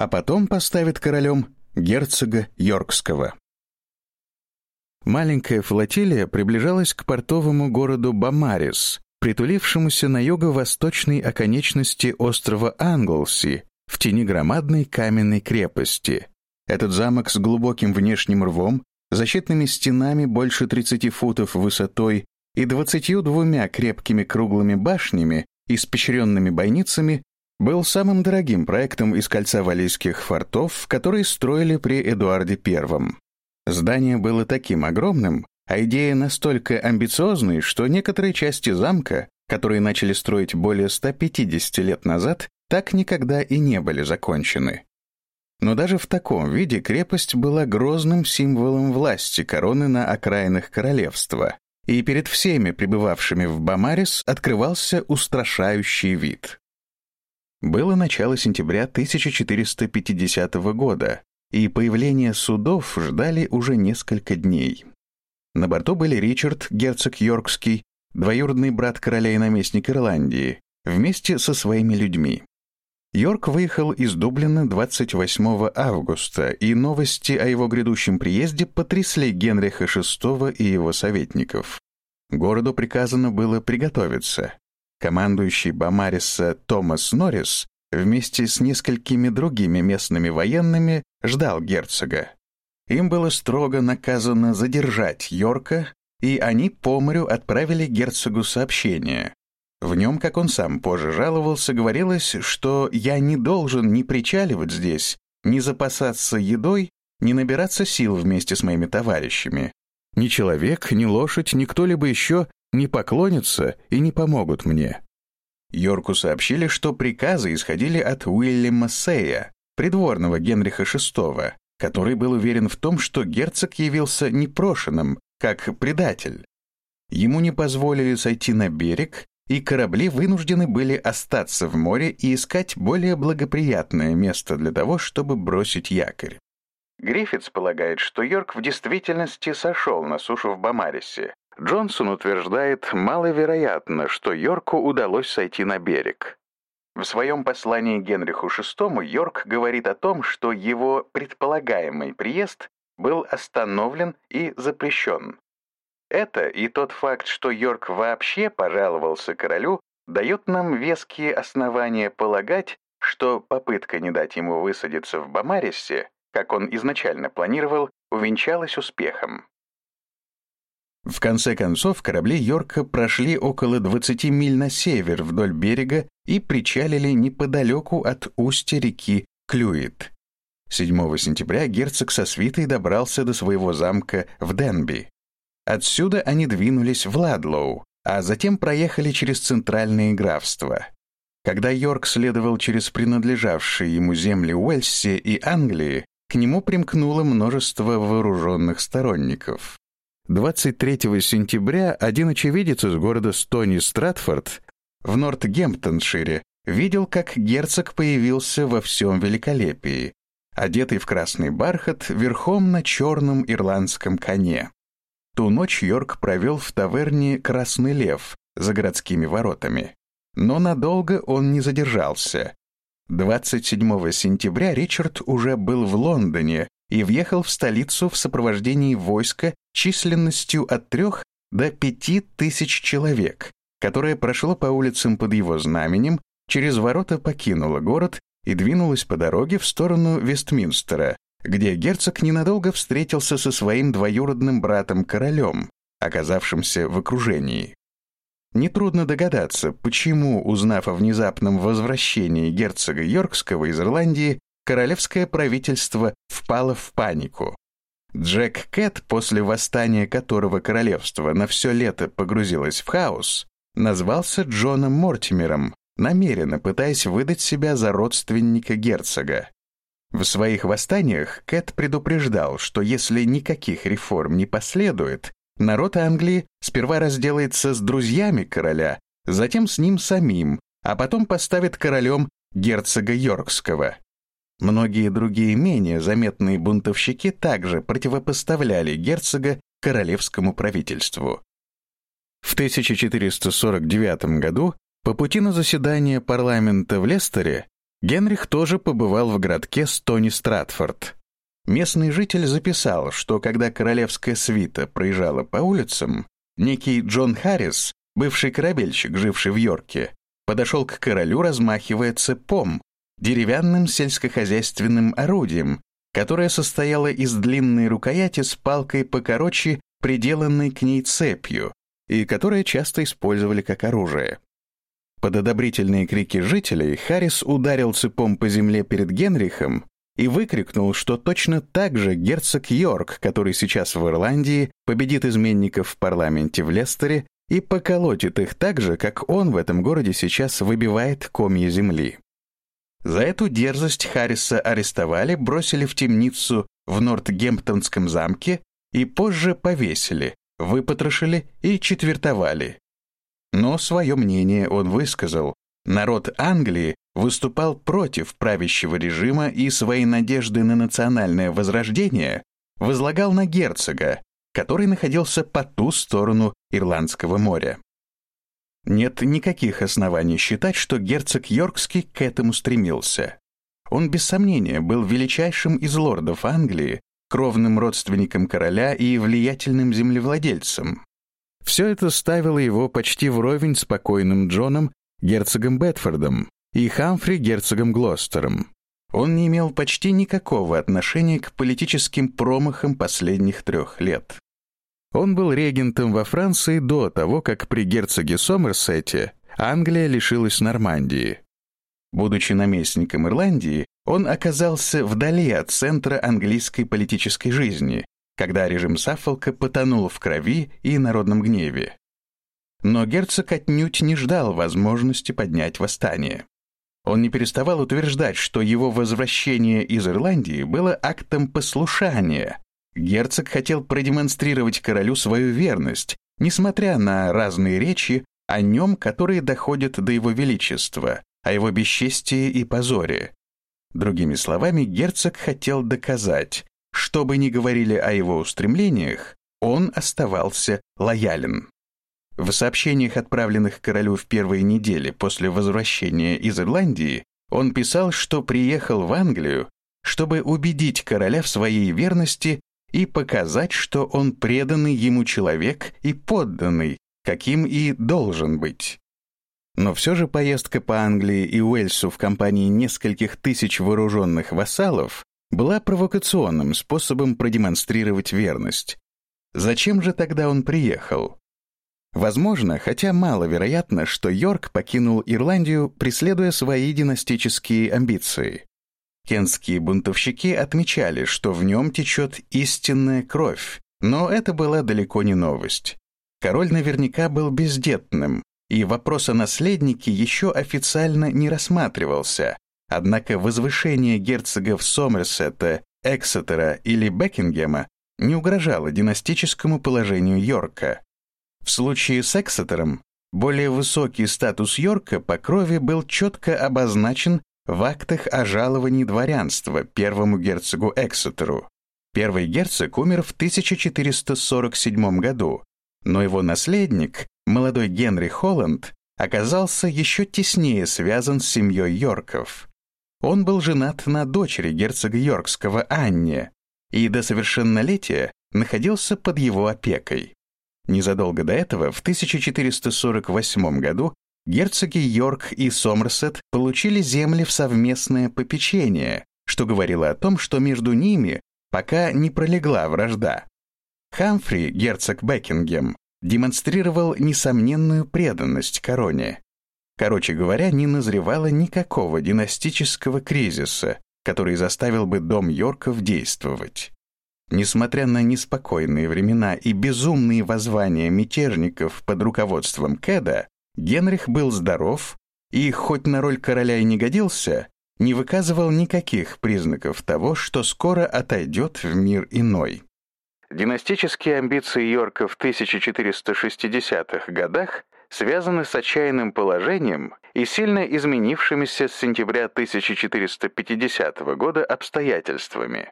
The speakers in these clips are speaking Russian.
а потом поставит королем герцога Йоркского. Маленькая флотилия приближалась к портовому городу Бамарис, притулившемуся на юго-восточной оконечности острова Англси, в тени громадной каменной крепости. Этот замок с глубоким внешним рвом, защитными стенами больше 30 футов высотой и 22 крепкими круглыми башнями, испещренными бойницами, был самым дорогим проектом из кольца валийских фортов, которые строили при Эдуарде I. Здание было таким огромным, а идея настолько амбициозной, что некоторые части замка, которые начали строить более 150 лет назад, так никогда и не были закончены. Но даже в таком виде крепость была грозным символом власти короны на окраинах королевства, и перед всеми пребывавшими в Бамарис открывался устрашающий вид. Было начало сентября 1450 года, и появление судов ждали уже несколько дней. На борту были Ричард, герцог Йоркский, двоюродный брат короля и наместник Ирландии, вместе со своими людьми. Йорк выехал из Дублина 28 августа, и новости о его грядущем приезде потрясли Генриха VI и его советников. Городу приказано было приготовиться. Командующий Бамариса Томас Норрис вместе с несколькими другими местными военными ждал герцога. Им было строго наказано задержать Йорка, и они по морю отправили герцогу сообщение, в нем, как он сам позже жаловался, говорилось, что я не должен ни причаливать здесь, ни запасаться едой, ни набираться сил вместе с моими товарищами. Ни человек, ни лошадь, ни кто-либо еще не поклонятся и не помогут мне. Йорку сообщили, что приказы исходили от Уильяма Сея, придворного Генриха VI, который был уверен в том, что герцог явился непрошенным, как предатель. Ему не позволили сойти на берег, и корабли вынуждены были остаться в море и искать более благоприятное место для того, чтобы бросить якорь. Гриффитс полагает, что Йорк в действительности сошел на сушу в Бамарисе. Джонсон утверждает, маловероятно, что Йорку удалось сойти на берег. В своем послании Генриху VI Йорк говорит о том, что его предполагаемый приезд был остановлен и запрещен. Это и тот факт, что Йорк вообще пожаловался королю, дает нам веские основания полагать, что попытка не дать ему высадиться в Бамарисе, как он изначально планировал, увенчалась успехом. В конце концов, корабли Йорка прошли около 20 миль на север вдоль берега и причалили неподалеку от устья реки Клюит. 7 сентября герцог со свитой добрался до своего замка в Денби. Отсюда они двинулись в Ладлоу, а затем проехали через центральные графства. Когда Йорк следовал через принадлежавшие ему земли Уэльси и Англии, к нему примкнуло множество вооруженных сторонников. 23 сентября один очевидец из города Стони Стратфорд в Нортгемптоншире видел, как герцог появился во всем великолепии, одетый в красный бархат верхом на черном ирландском коне. Ту ночь Йорк провел в таверне «Красный лев» за городскими воротами. Но надолго он не задержался. 27 сентября Ричард уже был в Лондоне и въехал в столицу в сопровождении войска численностью от трех до пяти тысяч человек, которое прошло по улицам под его знаменем, через ворота покинуло город и двинулось по дороге в сторону Вестминстера, где герцог ненадолго встретился со своим двоюродным братом-королем, оказавшимся в окружении. Нетрудно догадаться, почему, узнав о внезапном возвращении герцога Йоркского из Ирландии, королевское правительство впало в панику. Джек Кэт, после восстания которого королевство на все лето погрузилось в хаос, назвался Джоном Мортимером, намеренно пытаясь выдать себя за родственника герцога. В своих восстаниях Кэт предупреждал, что если никаких реформ не последует, народ Англии сперва разделается с друзьями короля, затем с ним самим, а потом поставит королем герцога Йоркского. Многие другие менее заметные бунтовщики также противопоставляли герцога королевскому правительству. В 1449 году по пути на заседание парламента в Лестере Генрих тоже побывал в городке Стони Стратфорд. Местный житель записал, что когда королевская свита проезжала по улицам, некий Джон Харрис, бывший корабельщик, живший в Йорке, подошел к королю, размахивая цепом, деревянным сельскохозяйственным орудием, которое состояло из длинной рукояти с палкой покороче, приделанной к ней цепью, и которое часто использовали как оружие. Под одобрительные крики жителей Харрис ударил цепом по земле перед Генрихом и выкрикнул, что точно так же герцог Йорк, который сейчас в Ирландии, победит изменников в парламенте в Лестере и поколотит их так же, как он в этом городе сейчас выбивает комья земли. За эту дерзость Харриса арестовали, бросили в темницу в Нортгемптонском замке и позже повесили, выпотрошили и четвертовали. Но свое мнение он высказал. Народ Англии выступал против правящего режима и свои надежды на национальное возрождение возлагал на герцога, который находился по ту сторону Ирландского моря. Нет никаких оснований считать, что герцог Йоркский к этому стремился. Он без сомнения был величайшим из лордов Англии, кровным родственником короля и влиятельным землевладельцем. Все это ставило его почти вровень с покойным Джоном, герцогом Бетфордом, и Хамфри, герцогом Глостером. Он не имел почти никакого отношения к политическим промахам последних трех лет. Он был регентом во Франции до того, как при герцоге Сомерсете Англия лишилась Нормандии. Будучи наместником Ирландии, он оказался вдали от центра английской политической жизни, когда режим Саффолка потонул в крови и народном гневе. Но герцог отнюдь не ждал возможности поднять восстание. Он не переставал утверждать, что его возвращение из Ирландии было актом послушания, Герцог хотел продемонстрировать королю свою верность, несмотря на разные речи о нем, которые доходят до его величества, о его бесчестии и позоре. Другими словами, герцог хотел доказать, что бы ни говорили о его устремлениях, он оставался лоялен. В сообщениях, отправленных королю в первые недели после возвращения из Ирландии, он писал, что приехал в Англию, чтобы убедить короля в своей верности и показать, что он преданный ему человек и подданный, каким и должен быть. Но все же поездка по Англии и Уэльсу в компании нескольких тысяч вооруженных вассалов была провокационным способом продемонстрировать верность. Зачем же тогда он приехал? Возможно, хотя маловероятно, что Йорк покинул Ирландию, преследуя свои династические амбиции. Кентские бунтовщики отмечали, что в нем течет истинная кровь, но это была далеко не новость. Король наверняка был бездетным, и вопрос о наследнике еще официально не рассматривался, однако возвышение герцогов Сомерсета, Эксетера или Бекингема не угрожало династическому положению Йорка. В случае с Эксетером более высокий статус Йорка по крови был четко обозначен в актах о жаловании дворянства первому герцогу Эксетеру. Первый герцог умер в 1447 году, но его наследник, молодой Генри Холланд, оказался еще теснее связан с семьей Йорков. Он был женат на дочери герцога Йоркского Анне и до совершеннолетия находился под его опекой. Незадолго до этого, в 1448 году, герцоги Йорк и Сомерсет получили земли в совместное попечение, что говорило о том, что между ними пока не пролегла вражда. Хамфри, герцог Бекингем, демонстрировал несомненную преданность короне. Короче говоря, не назревало никакого династического кризиса, который заставил бы дом Йорков действовать. Несмотря на неспокойные времена и безумные воззвания мятежников под руководством Кэда, Генрих был здоров и, хоть на роль короля и не годился, не выказывал никаких признаков того, что скоро отойдет в мир иной. Династические амбиции Йорка в 1460-х годах связаны с отчаянным положением и сильно изменившимися с сентября 1450 года обстоятельствами.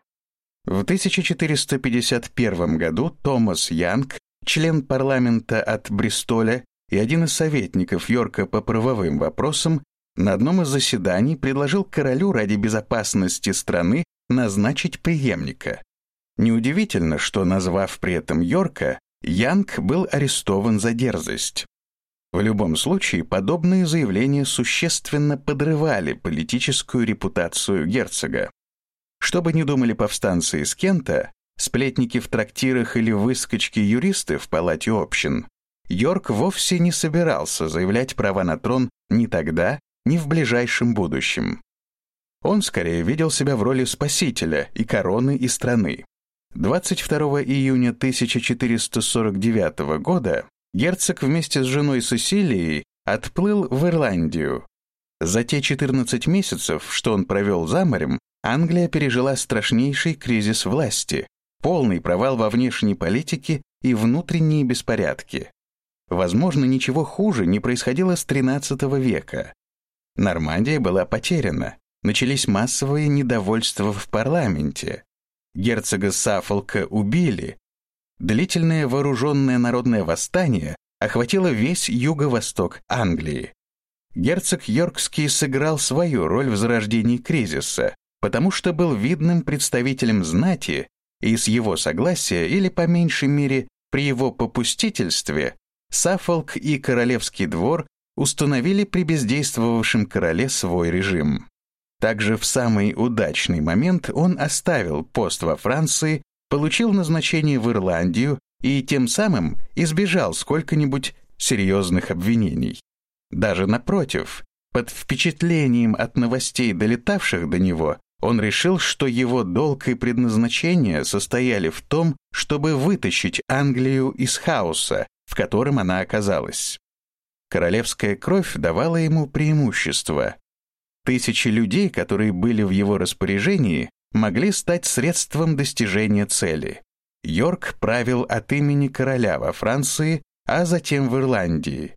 В 1451 году Томас Янг, член парламента от Бристоля и один из советников Йорка по правовым вопросам на одном из заседаний предложил королю ради безопасности страны назначить преемника. Неудивительно, что, назвав при этом Йорка, Янг был арестован за дерзость. В любом случае, подобные заявления существенно подрывали политическую репутацию герцога. Что бы ни думали повстанцы из Кента, сплетники в трактирах или выскочки-юристы в палате общин, Йорк вовсе не собирался заявлять права на трон ни тогда, ни в ближайшем будущем. Он скорее видел себя в роли спасителя и короны и страны. 22 июня 1449 года герцог вместе с женой Сесилией отплыл в Ирландию. За те 14 месяцев, что он провел за морем, Англия пережила страшнейший кризис власти, полный провал во внешней политике и внутренние беспорядки. Возможно, ничего хуже не происходило с XIII века. Нормандия была потеряна, начались массовые недовольства в парламенте, герцога Саффолка убили. Длительное вооруженное народное восстание охватило весь юго-восток Англии. Герцог Йоркский сыграл свою роль в зарождении кризиса, потому что был видным представителем знати, и с его согласия, или по меньшей мере при его попустительстве, Саффолк и Королевский двор установили при бездействовавшем короле свой режим. Также в самый удачный момент он оставил пост во Франции, получил назначение в Ирландию и тем самым избежал сколько-нибудь серьезных обвинений. Даже напротив, под впечатлением от новостей, долетавших до него, он решил, что его долг и предназначение состояли в том, чтобы вытащить Англию из хаоса, в котором она оказалась. Королевская кровь давала ему преимущество, Тысячи людей, которые были в его распоряжении, могли стать средством достижения цели. Йорк правил от имени короля во Франции, а затем в Ирландии.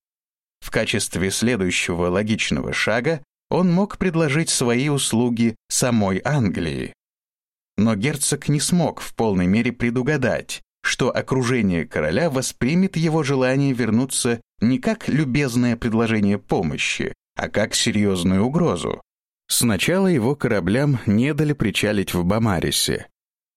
В качестве следующего логичного шага он мог предложить свои услуги самой Англии. Но герцог не смог в полной мере предугадать, что окружение короля воспримет его желание вернуться не как любезное предложение помощи, а как серьезную угрозу. Сначала его кораблям не дали причалить в Бамарисе.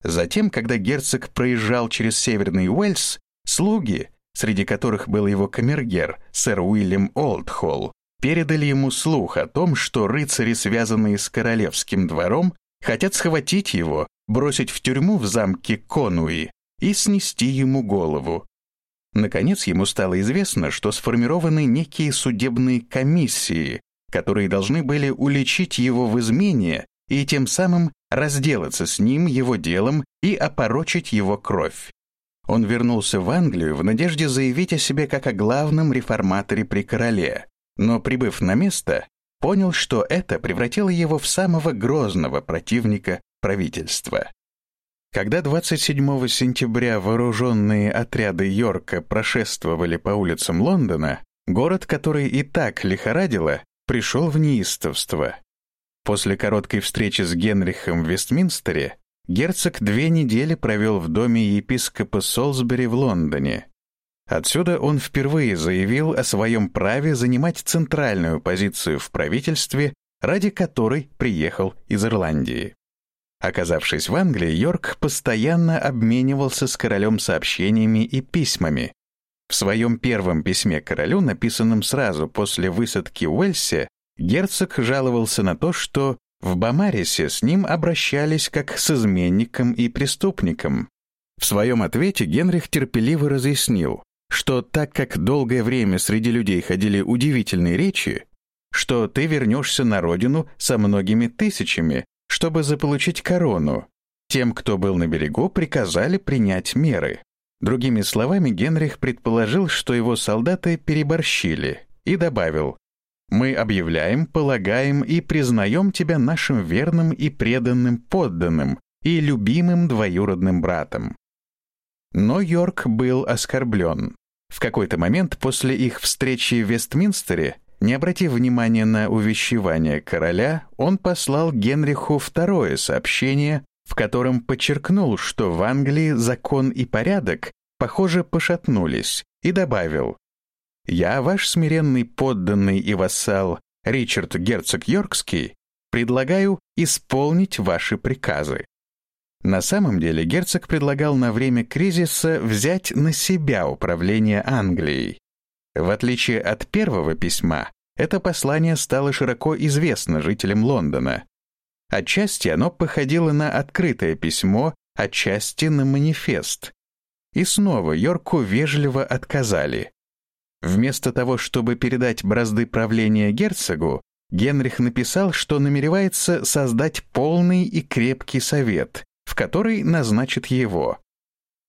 Затем, когда герцог проезжал через Северный Уэльс, слуги, среди которых был его камергер, сэр Уильям Олдхолл, передали ему слух о том, что рыцари, связанные с королевским двором, хотят схватить его, бросить в тюрьму в замке Конуи и снести ему голову. Наконец ему стало известно, что сформированы некие судебные комиссии, которые должны были уличить его в измене и тем самым разделаться с ним, его делом и опорочить его кровь. Он вернулся в Англию в надежде заявить о себе как о главном реформаторе при короле, но, прибыв на место, понял, что это превратило его в самого грозного противника правительства. Когда 27 сентября вооруженные отряды Йорка прошествовали по улицам Лондона, город, который и так лихорадило, пришел в неистовство. После короткой встречи с Генрихом в Вестминстере герцог две недели провел в доме епископа Солсбери в Лондоне. Отсюда он впервые заявил о своем праве занимать центральную позицию в правительстве, ради которой приехал из Ирландии. Оказавшись в Англии, Йорк постоянно обменивался с королем сообщениями и письмами. В своем первом письме королю, написанном сразу после высадки в Уэльсе, герцог жаловался на то, что в Бамарисе с ним обращались как с изменником и преступником. В своем ответе Генрих терпеливо разъяснил, что так как долгое время среди людей ходили удивительные речи, что ты вернешься на родину со многими тысячами, чтобы заполучить корону. Тем, кто был на берегу, приказали принять меры. Другими словами, Генрих предположил, что его солдаты переборщили, и добавил, «Мы объявляем, полагаем и признаем тебя нашим верным и преданным подданным и любимым двоюродным братом». Но Йорк был оскорблен. В какой-то момент после их встречи в Вестминстере не обратив внимания на увещевание короля, он послал Генриху второе сообщение, в котором подчеркнул, что в Англии закон и порядок, похоже, пошатнулись, и добавил «Я, ваш смиренный подданный и вассал, Ричард Герцог Йоркский, предлагаю исполнить ваши приказы. На самом деле герцог предлагал на время кризиса взять на себя управление Англией. В отличие от первого письма, это послание стало широко известно жителям Лондона. Отчасти оно походило на открытое письмо, отчасти на манифест. И снова Йорку вежливо отказали. Вместо того, чтобы передать бразды правления герцогу, Генрих написал, что намеревается создать полный и крепкий совет, в который назначит его.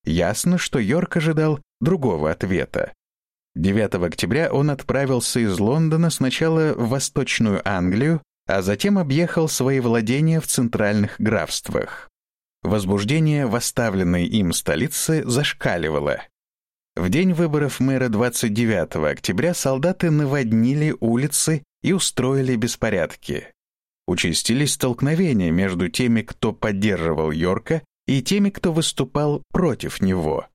Ясно, что Йорк ожидал другого ответа. 9 октября он отправился из Лондона сначала в Восточную Англию, а затем объехал свои владения в центральных графствах. Возбуждение в оставленной им столице зашкаливало. В день выборов мэра 29 октября солдаты наводнили улицы и устроили беспорядки. Участились столкновения между теми, кто поддерживал Йорка, и теми, кто выступал против него.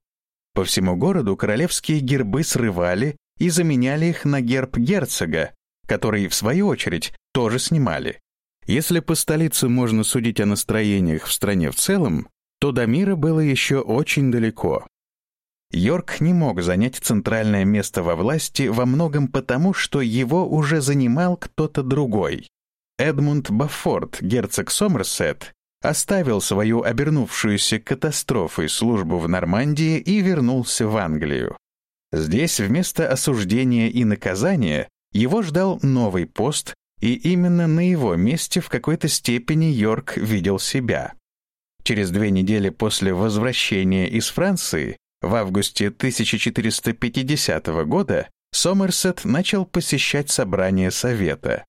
По всему городу королевские гербы срывали и заменяли их на герб герцога, который, в свою очередь, тоже снимали. Если по столице можно судить о настроениях в стране в целом, то до мира было еще очень далеко. Йорк не мог занять центральное место во власти во многом потому, что его уже занимал кто-то другой. Эдмунд Баффорд, герцог Сомерсет, оставил свою обернувшуюся катастрофой службу в Нормандии и вернулся в Англию. Здесь вместо осуждения и наказания его ждал новый пост, и именно на его месте в какой-то степени Йорк видел себя. Через две недели после возвращения из Франции в августе 1450 года Сомерсет начал посещать собрание Совета.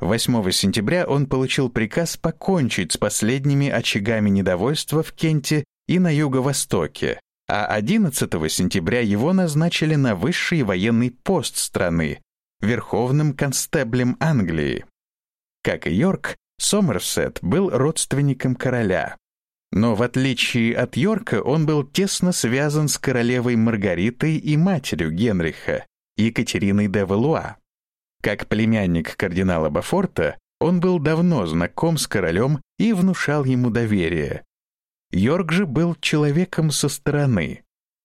8 сентября он получил приказ покончить с последними очагами недовольства в Кенте и на юго-востоке, а 11 сентября его назначили на высший военный пост страны, верховным констеблем Англии. Как и Йорк, Сомерсет был родственником короля. Но в отличие от Йорка, он был тесно связан с королевой Маргаритой и матерью Генриха, Екатериной де Валуа. Как племянник кардинала Бафорта, он был давно знаком с королем и внушал ему доверие. Йорк же был человеком со стороны.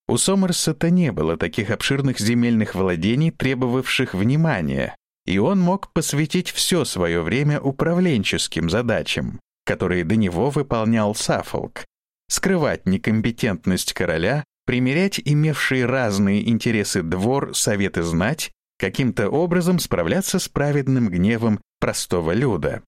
У Сомерсета не было таких обширных земельных владений, требовавших внимания, и он мог посвятить все свое время управленческим задачам которые до него выполнял Саффолк, скрывать некомпетентность короля, примерять имевшие разные интересы двор, советы знать, каким-то образом справляться с праведным гневом простого люда.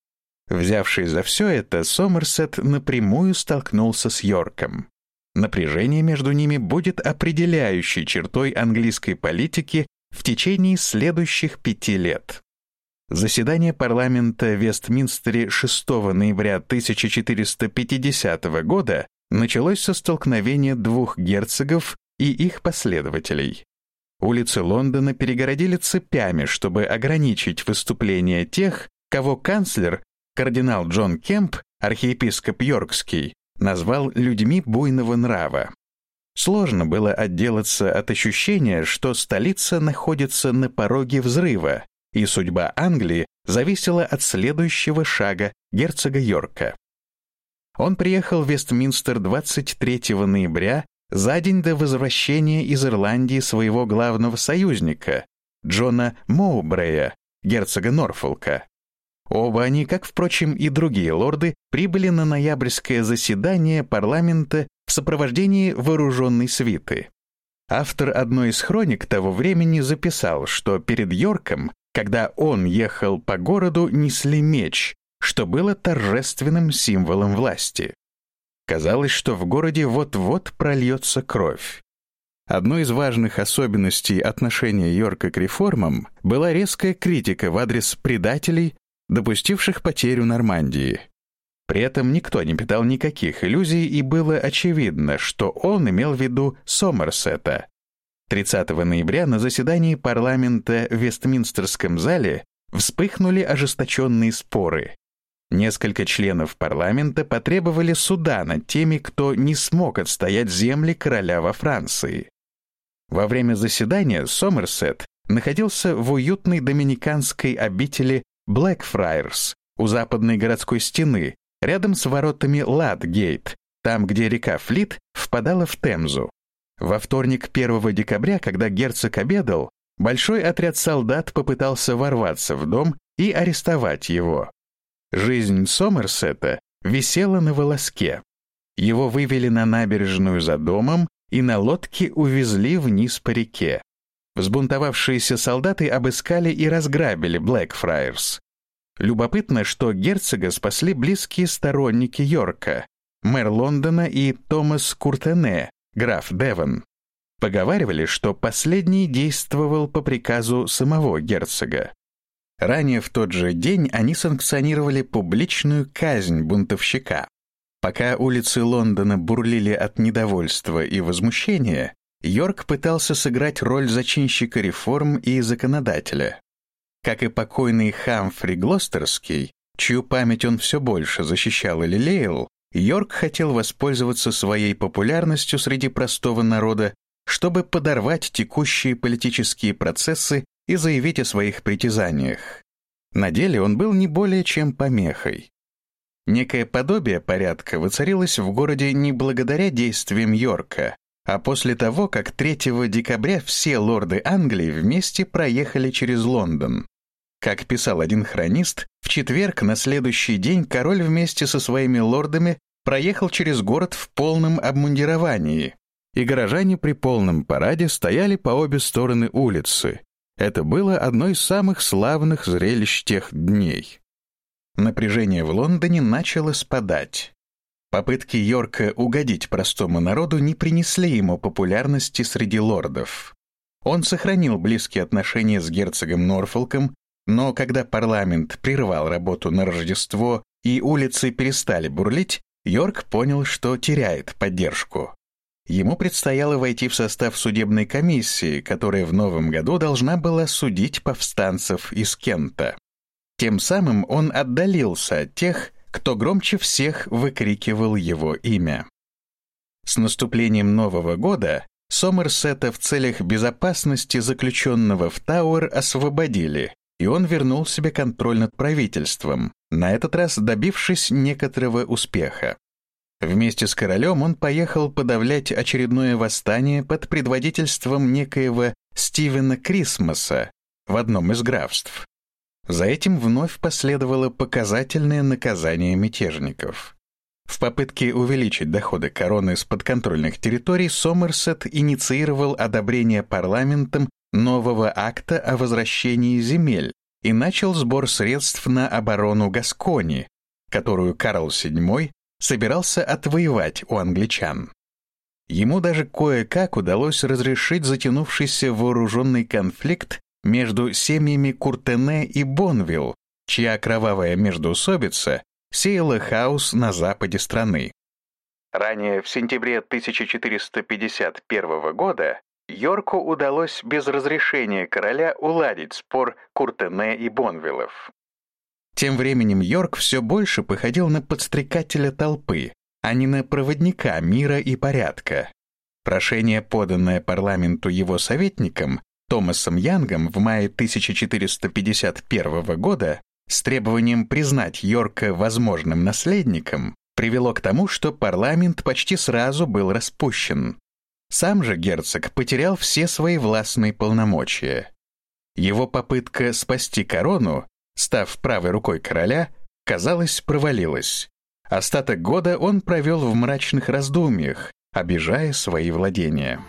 Взявший за все это, Сомерсет напрямую столкнулся с Йорком. Напряжение между ними будет определяющей чертой английской политики в течение следующих пяти лет. Заседание парламента в Вестминстере 6 ноября 1450 года началось со столкновения двух герцогов и их последователей. Улицы Лондона перегородили цепями, чтобы ограничить выступления тех, кого канцлер, кардинал Джон Кемп, архиепископ Йоркский, назвал людьми буйного нрава. Сложно было отделаться от ощущения, что столица находится на пороге взрыва, и судьба Англии зависела от следующего шага герцога Йорка. Он приехал в Вестминстер 23 ноября, за день до возвращения из Ирландии своего главного союзника, Джона Моубрея, герцога Норфолка. Оба они, как, впрочем, и другие лорды, прибыли на ноябрьское заседание парламента в сопровождении вооруженной свиты. Автор одной из хроник того времени записал, что перед Йорком когда он ехал по городу, несли меч, что было торжественным символом власти. Казалось, что в городе вот-вот прольется кровь. Одной из важных особенностей отношения Йорка к реформам была резкая критика в адрес предателей, допустивших потерю Нормандии. При этом никто не питал никаких иллюзий, и было очевидно, что он имел в виду Сомерсета, 30 ноября на заседании парламента в Вестминстерском зале вспыхнули ожесточенные споры. Несколько членов парламента потребовали суда над теми, кто не смог отстоять земли короля во Франции. Во время заседания Сомерсет находился в уютной доминиканской обители Блэкфрайерс, у западной городской стены, рядом с воротами Ладгейт, там, где река Флит впадала в Темзу. Во вторник 1 декабря, когда герцог обедал, большой отряд солдат попытался ворваться в дом и арестовать его. Жизнь Сомерсета висела на волоске. Его вывели на набережную за домом и на лодке увезли вниз по реке. Взбунтовавшиеся солдаты обыскали и разграбили Блэкфрайерс. Любопытно, что герцога спасли близкие сторонники Йорка, мэр Лондона и Томас Куртене, граф Девон. Поговаривали, что последний действовал по приказу самого герцога. Ранее в тот же день они санкционировали публичную казнь бунтовщика. Пока улицы Лондона бурлили от недовольства и возмущения, Йорк пытался сыграть роль зачинщика реформ и законодателя. Как и покойный Хамфри Глостерский, чью память он все больше защищал и лелеял, Йорк хотел воспользоваться своей популярностью среди простого народа, чтобы подорвать текущие политические процессы и заявить о своих притязаниях. На деле он был не более чем помехой. Некое подобие порядка воцарилось в городе не благодаря действиям Йорка, а после того, как 3 декабря все лорды Англии вместе проехали через Лондон. Как писал один хронист, в четверг на следующий день король вместе со своими лордами проехал через город в полном обмундировании, и горожане при полном параде стояли по обе стороны улицы. Это было одно из самых славных зрелищ тех дней. Напряжение в Лондоне начало спадать. Попытки Йорка угодить простому народу не принесли ему популярности среди лордов. Он сохранил близкие отношения с герцогом Норфолком, но когда парламент прервал работу на Рождество и улицы перестали бурлить, Йорк понял, что теряет поддержку. Ему предстояло войти в состав судебной комиссии, которая в новом году должна была судить повстанцев из Кента. Тем самым он отдалился от тех, кто громче всех выкрикивал его имя. С наступлением Нового года Сомерсета в целях безопасности заключенного в Тауэр освободили, и он вернул себе контроль над правительством, на этот раз добившись некоторого успеха. Вместе с королем он поехал подавлять очередное восстание под предводительством некоего Стивена Крисмоса в одном из графств. За этим вновь последовало показательное наказание мятежников. В попытке увеличить доходы короны с подконтрольных территорий Сомерсет инициировал одобрение парламентом нового акта о возвращении земель и начал сбор средств на оборону Гаскони, которую Карл VII собирался отвоевать у англичан. Ему даже кое-как удалось разрешить затянувшийся вооруженный конфликт между семьями Куртене и Бонвилл, чья кровавая междоусобица сеяла хаос на западе страны. Ранее, в сентябре 1451 года, Йорку удалось без разрешения короля уладить спор Куртене и Бонвиллов. Тем временем Йорк все больше походил на подстрекателя толпы, а не на проводника мира и порядка. Прошение, поданное парламенту его советникам, Томасом Янгом в мае 1451 года с требованием признать Йорка возможным наследником, привело к тому, что парламент почти сразу был распущен. Сам же герцог потерял все свои властные полномочия. Его попытка спасти корону, став правой рукой короля, казалось, провалилась. Остаток года он провел в мрачных раздумьях, обижая свои владения.